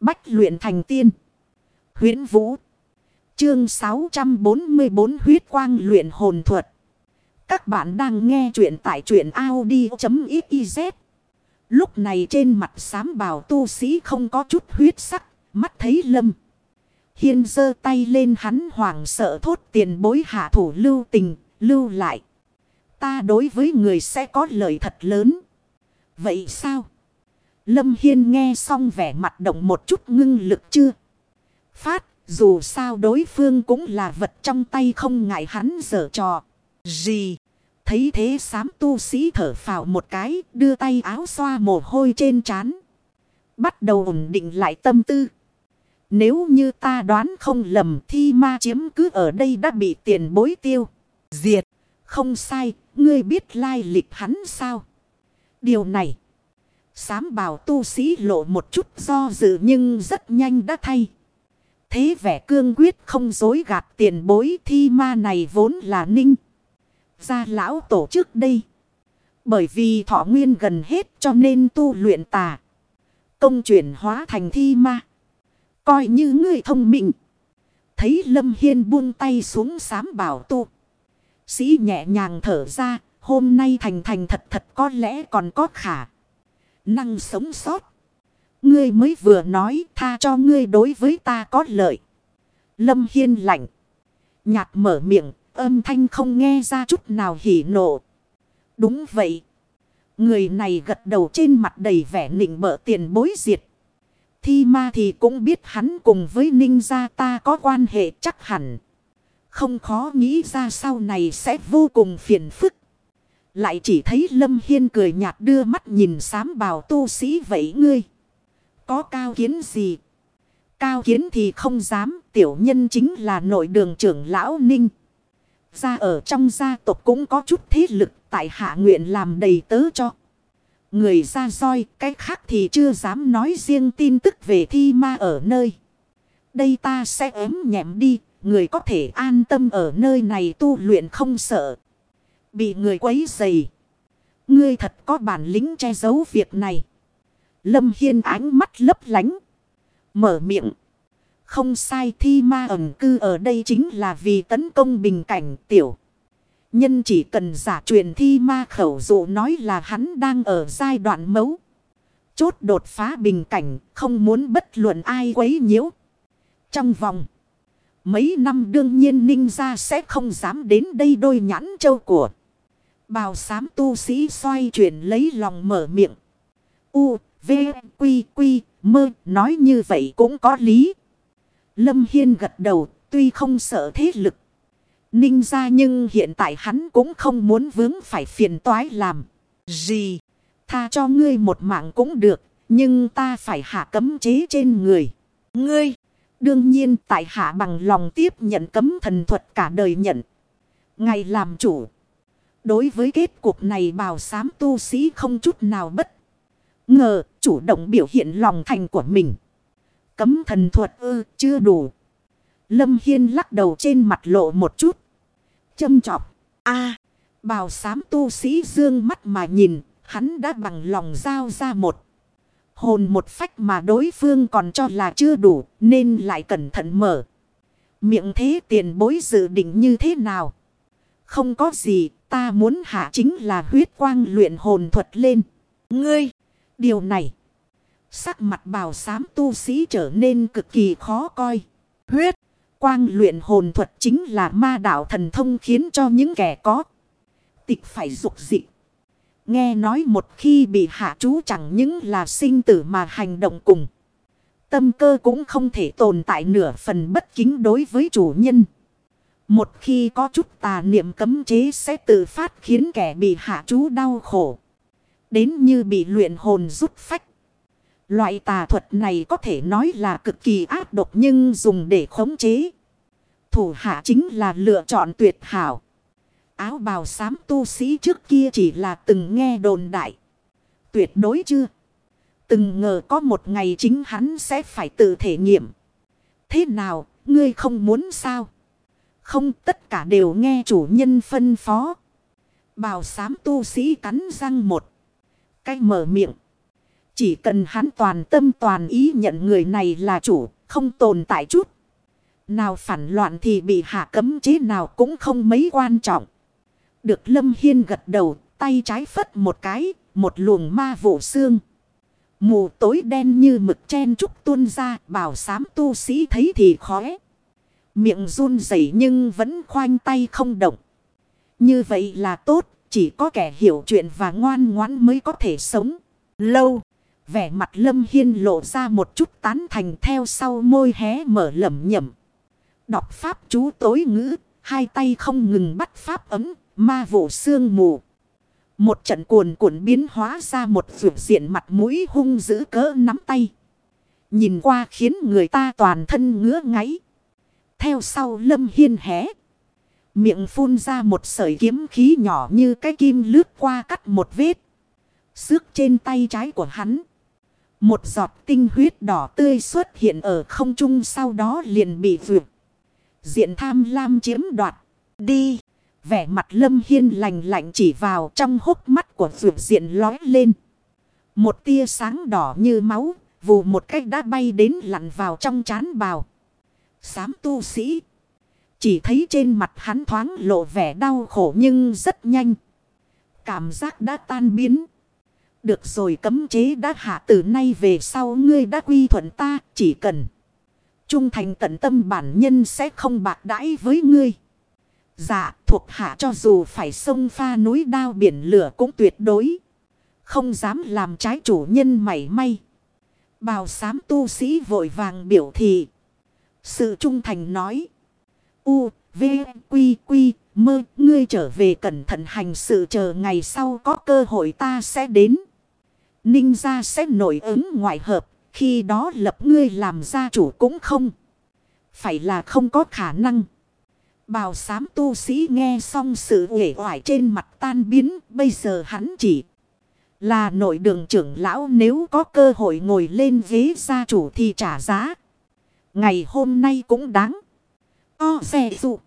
Bách luyện thành tiên. huyễn Vũ. Chương 644 huyết quang luyện hồn thuật. Các bạn đang nghe truyện tại truyện Audi.xyz. Lúc này trên mặt sám bào tu sĩ không có chút huyết sắc. Mắt thấy lâm. Hiên giơ tay lên hắn hoảng sợ thốt tiền bối hạ thủ lưu tình, lưu lại. Ta đối với người sẽ có lợi thật lớn. Vậy sao? Lâm Hiên nghe xong vẻ mặt động một chút ngưng lực chưa? Phát, dù sao đối phương cũng là vật trong tay không ngại hắn dở trò. Gì? Thấy thế sám tu sĩ thở phào một cái, đưa tay áo xoa mồ hôi trên trán. Bắt đầu ổn định lại tâm tư. Nếu như ta đoán không lầm thì ma chiếm cứ ở đây đã bị tiền bối tiêu. Diệt. Không sai, ngươi biết lai lịch hắn sao? Điều này. Sám bảo tu sĩ lộ một chút do dự nhưng rất nhanh đã thay. Thế vẻ cương quyết không dối gạt tiền bối thi ma này vốn là ninh. Gia lão tổ trước đây. Bởi vì thọ nguyên gần hết cho nên tu luyện tà. Công chuyển hóa thành thi ma. Coi như người thông minh. Thấy Lâm Hiên buông tay xuống sám bảo tu. Sĩ nhẹ nhàng thở ra. Hôm nay thành thành thật thật có lẽ còn có khả năng sống sót. Ngươi mới vừa nói tha cho ngươi đối với ta có lợi. Lâm Hiên lạnh. Nhạt mở miệng, âm thanh không nghe ra chút nào hỉ nộ. Đúng vậy. Người này gật đầu trên mặt đầy vẻ nịnh bợ tiền bối diệt. Thi ma thì cũng biết hắn cùng với ninh gia ta có quan hệ chắc hẳn. Không khó nghĩ ra sau này sẽ vô cùng phiền phức. Lại chỉ thấy Lâm Hiên cười nhạt đưa mắt nhìn sám bào tu sĩ vậy ngươi. Có cao kiến gì? Cao kiến thì không dám, tiểu nhân chính là nội đường trưởng lão Ninh. Ra ở trong gia tộc cũng có chút thế lực, tại hạ nguyện làm đầy tớ cho. Người ra roi, cái khác thì chưa dám nói riêng tin tức về thi ma ở nơi. Đây ta sẽ ếm nhẹm đi, người có thể an tâm ở nơi này tu luyện không sợ. Bị người quấy dày. Ngươi thật có bản lĩnh che giấu việc này. Lâm Hiên ánh mắt lấp lánh. Mở miệng. Không sai thi ma ẩn cư ở đây chính là vì tấn công bình cảnh tiểu. Nhân chỉ cần giả truyền thi ma khẩu dụ nói là hắn đang ở giai đoạn mấu. Chốt đột phá bình cảnh, không muốn bất luận ai quấy nhiễu. Trong vòng mấy năm đương nhiên ninh ra sẽ không dám đến đây đôi nhãn châu của. Bào sám tu sĩ xoay chuyển lấy lòng mở miệng. U, V, Quy, Quy, mơ, nói như vậy cũng có lý. Lâm Hiên gật đầu, tuy không sợ thế lực. Ninh ra nhưng hiện tại hắn cũng không muốn vướng phải phiền toái làm. Gì? Tha cho ngươi một mạng cũng được, nhưng ta phải hạ cấm chế trên người. Ngươi, đương nhiên tại hạ bằng lòng tiếp nhận cấm thần thuật cả đời nhận. Ngày làm chủ. Đối với kết cuộc này bào sám tu sĩ không chút nào bất. Ngờ, chủ động biểu hiện lòng thành của mình. Cấm thần thuật ư, chưa đủ. Lâm Hiên lắc đầu trên mặt lộ một chút. Châm chọc. a bào sám tu sĩ dương mắt mà nhìn. Hắn đã bằng lòng giao ra một. Hồn một phách mà đối phương còn cho là chưa đủ. Nên lại cẩn thận mở. Miệng thế tiền bối dự định như thế nào? Không có gì Ta muốn hạ chính là huyết quang luyện hồn thuật lên. Ngươi, điều này. Sắc mặt bào sám tu sĩ trở nên cực kỳ khó coi. Huyết, quang luyện hồn thuật chính là ma đạo thần thông khiến cho những kẻ có. Tịch phải dục dị. Nghe nói một khi bị hạ chú chẳng những là sinh tử mà hành động cùng. Tâm cơ cũng không thể tồn tại nửa phần bất kính đối với chủ nhân. Một khi có chút tà niệm cấm chế sẽ tự phát khiến kẻ bị hạ chú đau khổ. Đến như bị luyện hồn rút phách. Loại tà thuật này có thể nói là cực kỳ ác độc nhưng dùng để khống chế. Thủ hạ chính là lựa chọn tuyệt hảo. Áo bào xám tu sĩ trước kia chỉ là từng nghe đồn đại. Tuyệt đối chưa? Từng ngờ có một ngày chính hắn sẽ phải tự thể nghiệm. Thế nào, ngươi không muốn sao? Không tất cả đều nghe chủ nhân phân phó. Bào sám tu sĩ cắn răng một. cách mở miệng. Chỉ cần hắn toàn tâm toàn ý nhận người này là chủ, không tồn tại chút. Nào phản loạn thì bị hạ cấm chế nào cũng không mấy quan trọng. Được Lâm Hiên gật đầu, tay trái phất một cái, một luồng ma vụ xương. Mù tối đen như mực chen trúc tuôn ra, bảo sám tu sĩ thấy thì khóe. Miệng run rẩy nhưng vẫn khoanh tay không động. Như vậy là tốt, chỉ có kẻ hiểu chuyện và ngoan ngoãn mới có thể sống. Lâu, vẻ mặt Lâm Hiên lộ ra một chút tán thành theo sau môi hé mở lẩm nhẩm. Đọc pháp chú tối ngữ, hai tay không ngừng bắt pháp ấm, ma vụ sương mù. Một trận cuồn cuộn biến hóa ra một vượt diện mặt mũi hung dữ cỡ nắm tay. Nhìn qua khiến người ta toàn thân ngứa ngáy. Theo sau lâm hiên hé. Miệng phun ra một sợi kiếm khí nhỏ như cái kim lướt qua cắt một vết. Xước trên tay trái của hắn. Một giọt tinh huyết đỏ tươi xuất hiện ở không trung sau đó liền bị vượt. Diện tham lam chiếm đoạt. Đi. Vẻ mặt lâm hiên lành lạnh chỉ vào trong hốc mắt của vượt diện lói lên. Một tia sáng đỏ như máu. Vù một cách đã bay đến lặn vào trong chán bào. Sám tu sĩ. Chỉ thấy trên mặt hắn thoáng lộ vẻ đau khổ nhưng rất nhanh. Cảm giác đã tan biến. Được rồi cấm chế đã hạ từ nay về sau ngươi đã quy thuận ta, chỉ cần. Trung thành tận tâm bản nhân sẽ không bạc đãi với ngươi. Dạ thuộc hạ cho dù phải sông pha núi đao biển lửa cũng tuyệt đối. Không dám làm trái chủ nhân mảy may. Bào sám tu sĩ vội vàng biểu thị. Sự trung thành nói. U, V, Quy, Quy, mơ, ngươi trở về cẩn thận hành sự chờ ngày sau có cơ hội ta sẽ đến. Ninh gia sẽ nổi ứng ngoại hợp, khi đó lập ngươi làm gia chủ cũng không. Phải là không có khả năng. Bào sám tu sĩ nghe xong sự uể oải trên mặt tan biến, bây giờ hắn chỉ là nội đường trưởng lão nếu có cơ hội ngồi lên ghế gia chủ thì trả giá. Ngày hôm nay cũng đáng. O xe dụng.